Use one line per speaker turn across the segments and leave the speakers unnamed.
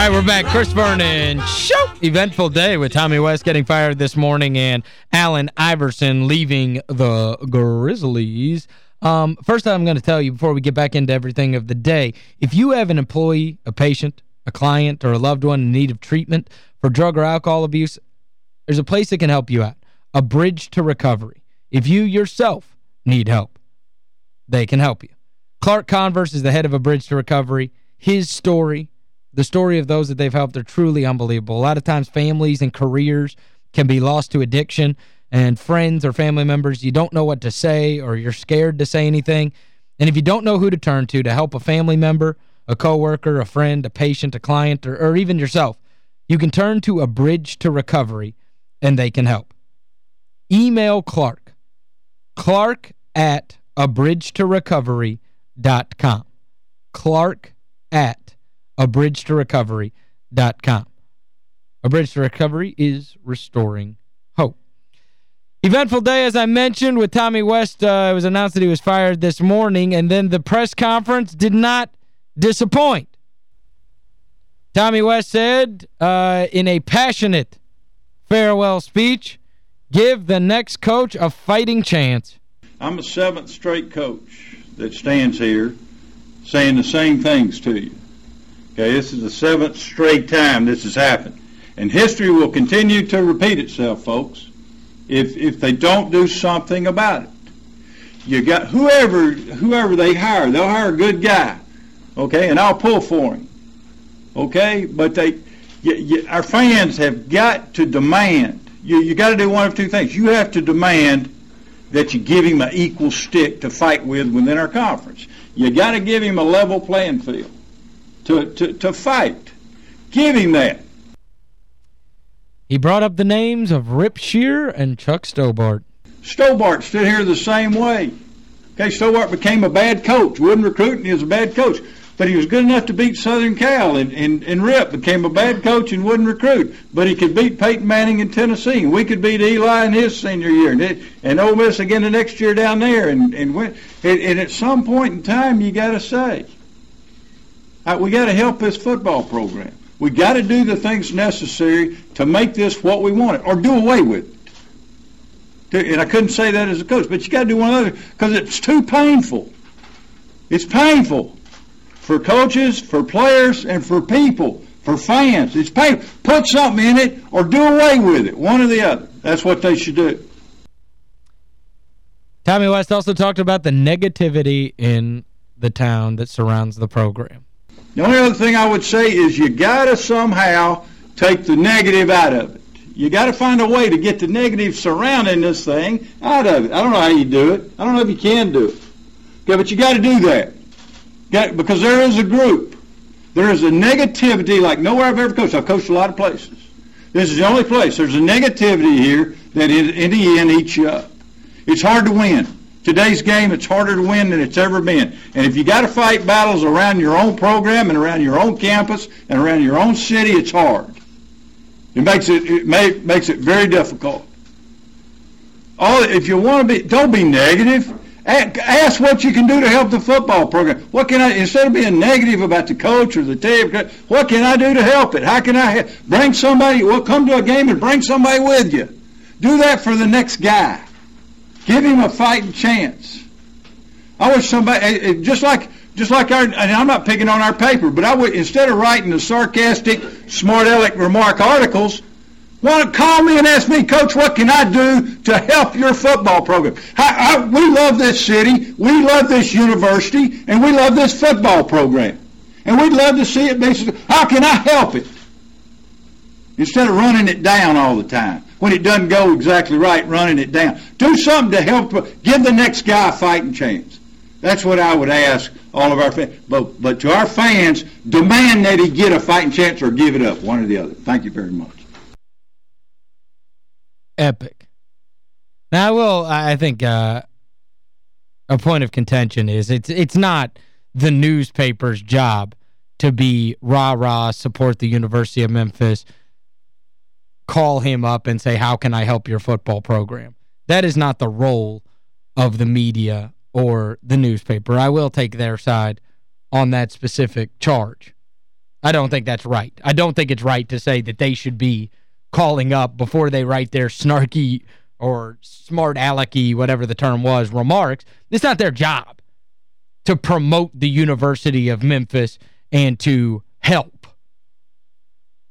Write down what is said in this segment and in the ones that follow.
right, we're back. Chris Vernon Show. Eventful day with Tommy West getting fired this morning and Allen Iverson leaving the Grizzlies. Um, first, I'm going to tell you before we get back into everything of the day, if you have an employee, a patient, a client, or a loved one in need of treatment for drug or alcohol abuse, there's a place that can help you out. A bridge to recovery. If you yourself need help, they can help you. Clark Converse is the head of a bridge to recovery. His story the story of those that they've helped are truly unbelievable. A lot of times families and careers can be lost to addiction and friends or family members, you don't know what to say or you're scared to say anything. And if you don't know who to turn to to help a family member, a coworker, a friend, a patient, a client, or, or even yourself, you can turn to a bridge to recovery and they can help. Email Clark. Clark at abridgetorecovery.com. Clark at abridgetorecovery.com. A Bridge to Recovery is restoring hope. Eventful day, as I mentioned, with Tommy West. Uh, it was announced that he was fired this morning, and then the press conference did not disappoint. Tommy West said uh, in a passionate farewell speech, give the next coach a fighting chance.
I'm a seventh straight coach that stands here saying the same things to you. Okay, this is the seventh straight time this has happened. And history will continue to repeat itself, folks, if, if they don't do something about it. You got whoever whoever they hire, they'll hire a good guy, okay, and I'll pull for him, okay. But they, you, you, our fans have got to demand. You you got to do one of two things. You have to demand that you give him an equal stick to fight with within our conference. You got to give him a level playing field to, to, to fight. Give him that.
He brought up the names of Rip Scherer and Chuck Stobart.
Stobart stood here the same way. Okay, Stobart became a bad coach. Wouldn't recruit, and he was a bad coach. But he was good enough to beat Southern Cal, and, and, and Rip became a bad coach and wouldn't recruit. But he could beat Peyton Manning in Tennessee, and we could beat Eli in his senior year, and, it, and Ole Miss again the next year down there. And, and, went, and, and at some point in time, you got to say, Uh, we got to help this football program. We got to do the things necessary to make this what we want it, or do away with it. And I couldn't say that as a coach, but you got to do one other because it's too painful. It's painful for coaches, for players, and for people, for fans. It's painful. Put something in it or do away with it, one or the other. That's what they should do.
Tommy West also talked about the negativity in the town that surrounds the program.
The only other thing I would say is you got to somehow take the negative out of it. You got to find a way to get the negative surrounding this thing out of it. I don't know how you do it. I don't know if you can do it. Okay, but you got to do that. Got, because there is a group. There is a negativity like nowhere I've ever coached. I've coached a lot of places. This is the only place. There's a negativity here that in the end eats you up. It's hard to win. Today's game, it's harder to win than it's ever been. And if you got to fight battles around your own program and around your own campus and around your own city, it's hard. It makes it, it may, makes it very difficult. All, if you want to be, don't be negative. Ask what you can do to help the football program. What can I, instead of being negative about the coach or the team, what can I do to help it? How can I bring somebody, well, come to a game and bring somebody with you. Do that for the next guy. Give him a fighting chance. I wish somebody, eh, eh, just like, just like our, and I'm not picking on our paper, but I would, instead of writing the sarcastic, smart aleck remark articles, why don't call me and ask me, Coach, what can I do to help your football program? I, I, we love this city, we love this university, and we love this football program. And we'd love to see it basically, how can I help it? Instead of running it down all the time when it doesn't go exactly right, running it down. Do something to help give the next guy a fighting chance. That's what I would ask all of our fans. But, but to our fans, demand that he get a fighting chance or give it up, one or the other. Thank you very much.
Epic. Now, I will, I think, uh, a point of contention is it's it's not the newspaper's job to be rah-rah, support the University of Memphis, call him up and say, how can I help your football program? That is not the role of the media or the newspaper. I will take their side on that specific charge. I don't think that's right. I don't think it's right to say that they should be calling up before they write their snarky or smart alecky, whatever the term was, remarks. It's not their job to promote the University of Memphis and to help.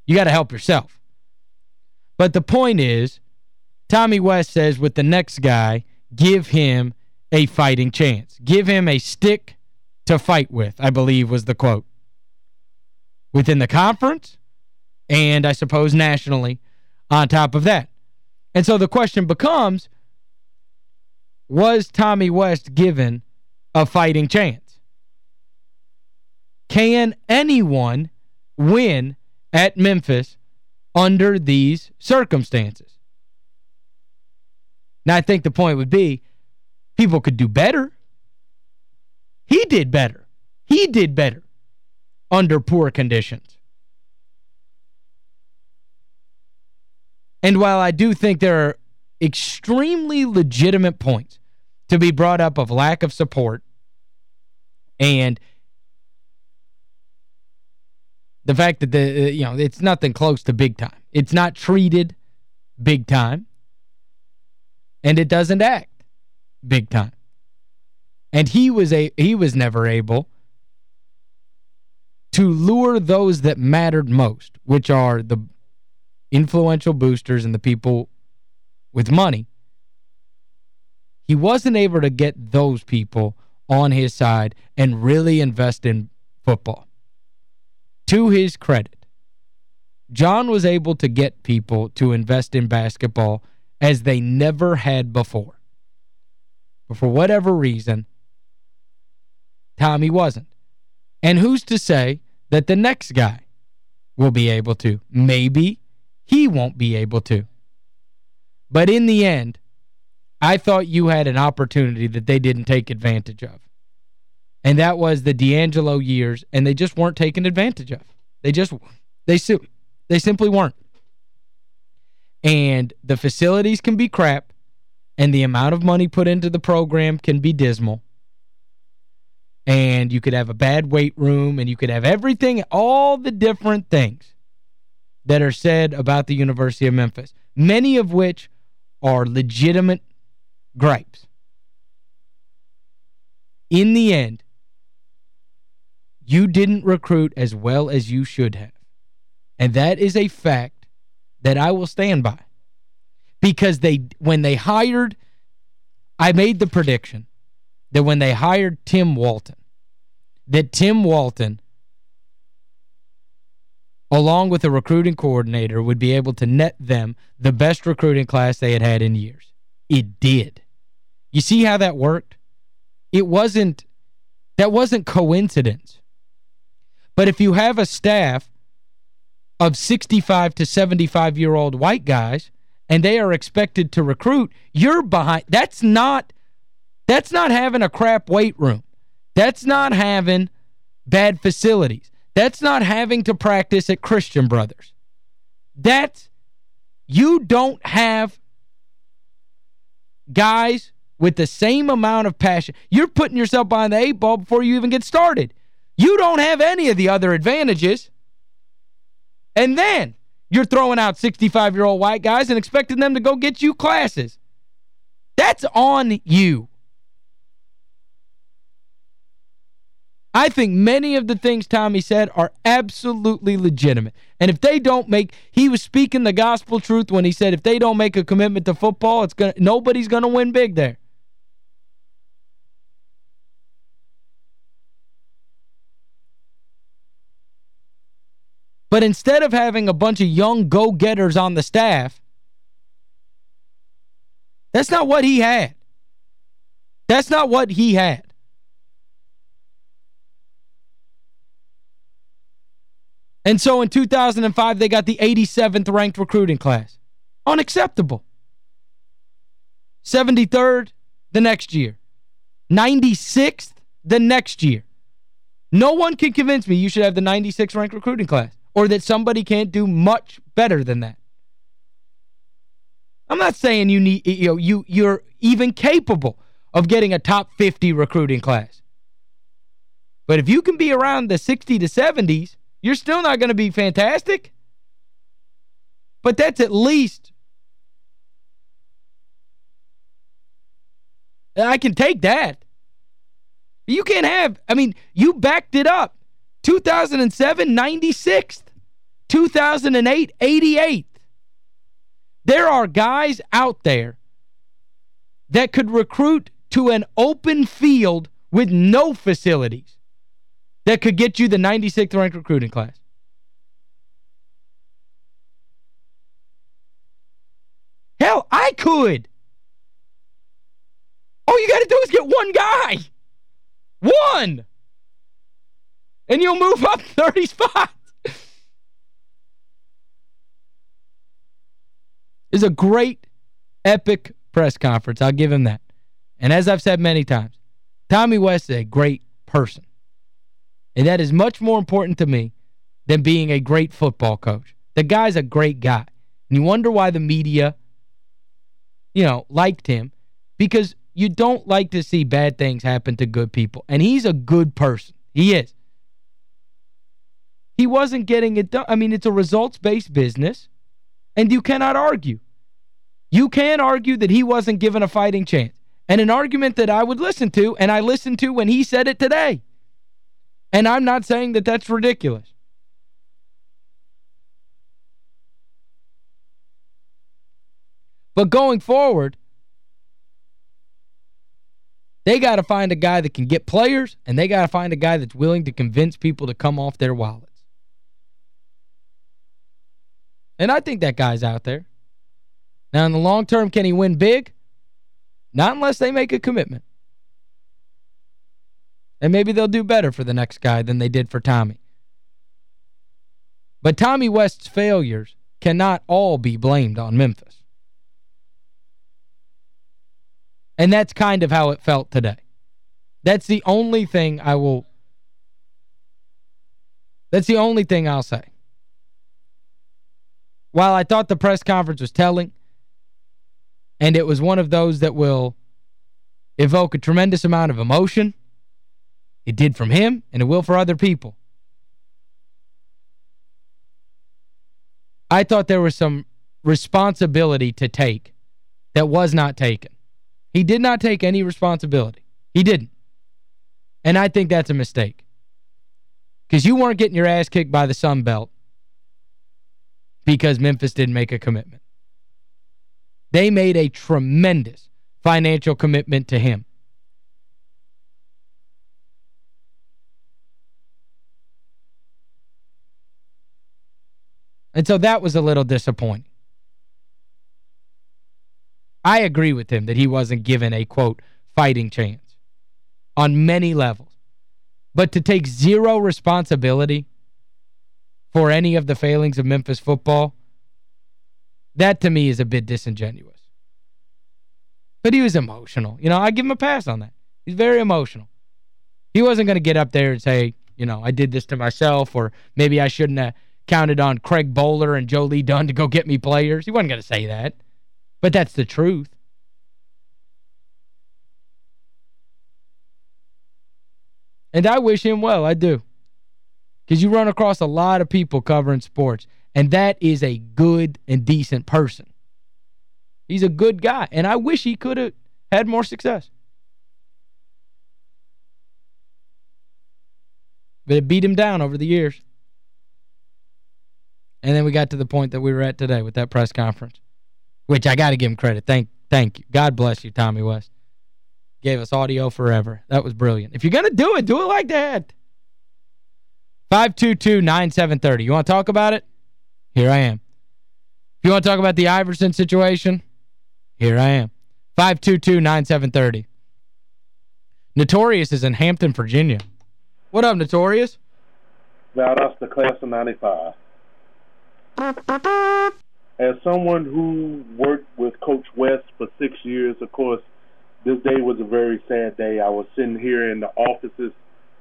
You got to help yourself. But the point is, Tommy West says with the next guy, give him a fighting chance. Give him a stick to fight with, I believe was the quote. Within the conference and I suppose nationally on top of that. And so the question becomes, was Tommy West given a fighting chance? Can anyone win at Memphis under these circumstances? Now, I think the point would be people could do better. He did better. He did better under poor conditions. And while I do think there are extremely legitimate points to be brought up of lack of support and the fact that the uh, you know it's nothing close to big time. It's not treated big time and it doesn't act big time. And he was a he was never able to lure those that mattered most, which are the influential boosters and the people with money, he wasn't able to get those people on his side and really invest in football. To his credit, John was able to get people to invest in basketball as they never had before. But for whatever reason, Tommy wasn't. And who's to say that the next guy will be able to? Maybe he won't be able to. But in the end, I thought you had an opportunity that they didn't take advantage of. And that was the DeAngelo years, and they just weren't taken advantage of. They just, they, they simply weren't. And the facilities can be crap, and the amount of money put into the program can be dismal. And you could have a bad weight room, and you could have everything, all the different things that are said about the University of Memphis, many of which are legitimate gripes. In the end, you didn't recruit as well as you should have. And that is a fact that I will stand by. Because they when they hired, I made the prediction that when they hired Tim Walton, that Tim Walton along with a recruiting coordinator, would be able to net them the best recruiting class they had had in years. It did. You see how that worked? It wasn't, that wasn't coincidence. But if you have a staff of 65 to 75-year-old white guys and they are expected to recruit, you're behind. That's not, that's not having a crap weight room. That's not having bad facilities. That's not having to practice at Christian Brothers. That's, you don't have guys with the same amount of passion. You're putting yourself behind the eight ball before you even get started. You don't have any of the other advantages. And then you're throwing out 65-year-old white guys and expecting them to go get you classes. That's on you. I think many of the things Tommy said are absolutely legitimate. And if they don't make he was speaking the gospel truth when he said if they don't make a commitment to football, it's gonna nobody's going to win big there. But instead of having a bunch of young go-getters on the staff, that's not what he had. That's not what he had. And so in 2005, they got the 87th ranked recruiting class. Unacceptable. 73rd the next year. 96th the next year. No one can convince me you should have the 96th ranked recruiting class or that somebody can't do much better than that. I'm not saying you need you know you you're even capable of getting a top 50 recruiting class. But if you can be around the 60 to 70s You're still not going to be fantastic. But that's at least I can take that. You can't have, I mean, you backed it up. 2007, 96th. 2008, 88th. There are guys out there that could recruit to an open field with no facilities that could get you the 96th ranked recruiting class. Hell, I could. All you got to do is get one guy. One. And you'll move up 30 spots. Is a great, epic press conference. I'll give him that. And as I've said many times, Tommy West is a great person. And that is much more important to me than being a great football coach. The guy's a great guy. And you wonder why the media, you know, liked him. Because you don't like to see bad things happen to good people. And he's a good person. He is. He wasn't getting it done. I mean, it's a results-based business. And you cannot argue. You can argue that he wasn't given a fighting chance. And an argument that I would listen to, and I listened to when he said it today. And I'm not saying that that's ridiculous. But going forward, they got to find a guy that can get players, and they got to find a guy that's willing to convince people to come off their wallets. And I think that guy's out there. Now, in the long term, can he win big? Not unless they make a commitment. And maybe they'll do better for the next guy than they did for Tommy. But Tommy West's failures cannot all be blamed on Memphis. And that's kind of how it felt today. That's the only thing I will That's the only thing I'll say. While I thought the press conference was telling, and it was one of those that will evoke a tremendous amount of emotion, it did from him, and it will for other people. I thought there was some responsibility to take that was not taken. He did not take any responsibility. He didn't. And I think that's a mistake. Because you weren't getting your ass kicked by the Sun Belt because Memphis didn't make a commitment. They made a tremendous financial commitment to him. And so that was a little disappointing. I agree with him that he wasn't given a, quote, fighting chance on many levels. But to take zero responsibility for any of the failings of Memphis football, that to me is a bit disingenuous. But he was emotional. You know, I give him a pass on that. He's very emotional. He wasn't going to get up there and say, you know, I did this to myself or maybe I shouldn't have counted on Craig Bowler and Joe Lee Dunn to go get me players. He wasn't going to say that. But that's the truth. And I wish him well. I do. Because you run across a lot of people covering sports. And that is a good and decent person. He's a good guy. And I wish he could have had more success. But it beat him down over the years. And then we got to the point that we were at today with that press conference. Which I got to give him credit. Thank thank you. God bless you, Tommy West. Gave us audio forever. That was brilliant. If you're going to do it, do it like that. 522-9730. You want to talk about it? Here I am. If you want to talk about the Iverson situation, here I am. 522-9730. Notorious is in Hampton, Virginia. What up, Notorious?
Now, that's the class of 95. As someone who worked with Coach West for six years, of course, this day was a very sad day. I was sitting here in the offices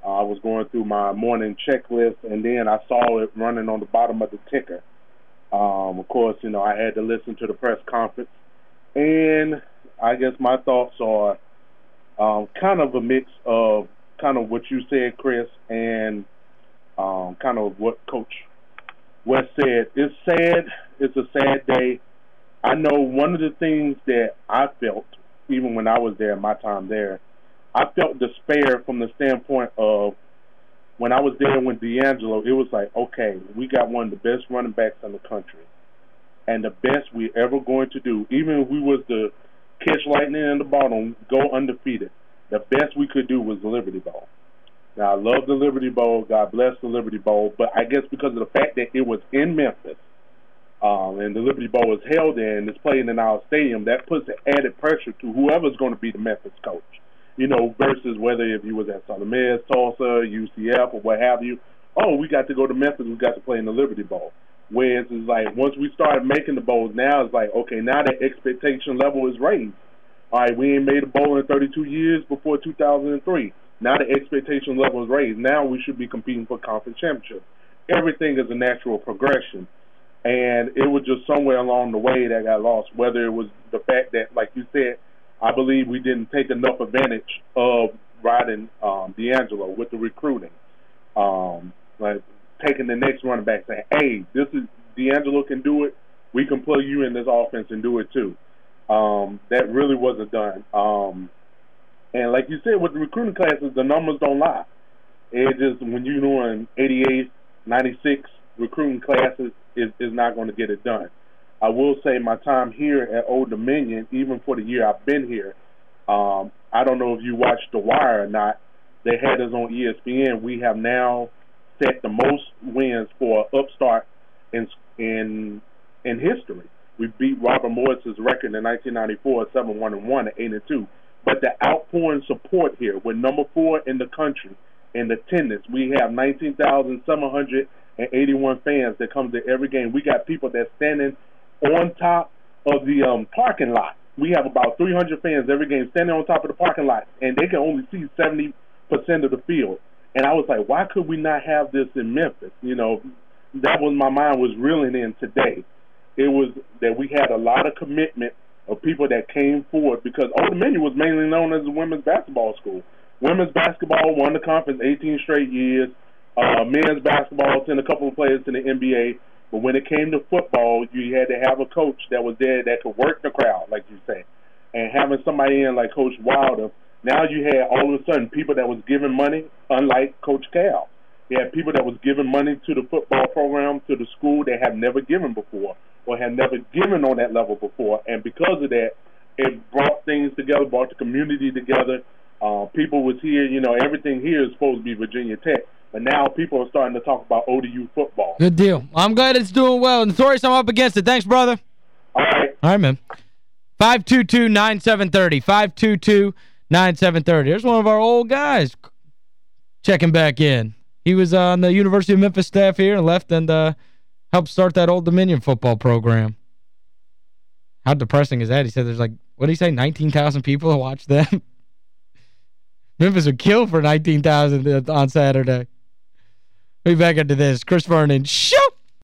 I was going through my morning checklist, and then I saw it running on the bottom of the ticker. Um, of course, you know, I had to listen to the press conference, and I guess my thoughts are um, kind of a mix of kind of what you said, Chris, and um, kind of what Coach West said. It's sad. It's a sad day. I know one of the things that I felt, even when I was there, my time there, I felt despair from the standpoint of when I was there with DeAngelo, it was like, okay, we got one of the best running backs in the country. And the best we ever going to do, even if we was to catch lightning in the bottom, go undefeated, the best we could do was the Liberty Bowl. Now, I love the Liberty Bowl. God bless the Liberty Bowl. But I guess because of the fact that it was in Memphis, um, and the Liberty Bowl is held there and it's playing in our stadium, that puts added pressure to whoever's going to be the Memphis coach. You know, versus whether if you was at Miss, Tulsa, UCF, or what have you. Oh, we got to go to Memphis. We got to play in the Liberty Bowl. Whereas it's like once we started making the bowls, now it's like okay, now the expectation level is raised. All right, we ain't made a bowl in 32 years before 2003. Now the expectation level is raised. Now we should be competing for conference championship. Everything is a natural progression. And it was just somewhere along the way that got lost, whether it was the fact that, like you said, I believe we didn't take enough advantage of riding um, DeAngelo with the recruiting. Um, like taking the next running back saying, hey, this is DeAngelo can do it. We can plug you in this offense and do it too. Um, that really wasn't done. Um, and like you said, with the recruiting classes, the numbers don't lie. It just when you're doing 88, 96 recruiting classes, is not going to get it done. I will say my time here at Old Dominion, even for the year I've been here, um, I don't know if you watched The Wire or not. They had us on ESPN. We have now set the most wins for upstart in in in history. We beat Robert Morris's record in 1994, 7 1 and 1 8 and 2. But the outpouring support here, we're number four in the country in attendance. We have 19,781 fans that come to every game. We got people that standing on top of the um, parking lot. We have about 300 fans every game standing on top of the parking lot, and they can only see 70% of the field. And I was like, why could we not have this in Memphis? You know, that was my mind was reeling in today. It was that we had a lot of commitment of people that came forward because Old Dominion was mainly known as a women's basketball school. Women's basketball won the conference 18 straight years. Uh, men's basketball sent a couple of players to the NBA. But when it came to football, you had to have a coach that was there that could work the crowd, like you say. And having somebody in like Coach Wilder, now you had all of a sudden people that was giving money, unlike Coach Cal. You had people that was giving money to the football program, to the school they had never given before or had never given on that level before. And because of that, it brought things together, brought the community together. Uh, people was here, you know, everything here is supposed to be Virginia Tech. But now people are starting to talk about ODU football.
Good deal. I'm glad it's doing well. Notorious, I'm up against it. Thanks, brother.
All right.
All right, man. 522-9730. 522-9730. There's one of our old guys checking back in. He was on the University of Memphis staff here and left and uh, helped start that Old Dominion football program. How depressing is that? He said there's like, what did he say, 19,000 people who watch them? Memphis would kill for 19,000 on Saturday. We'll be back into this. Chris Vernon, show!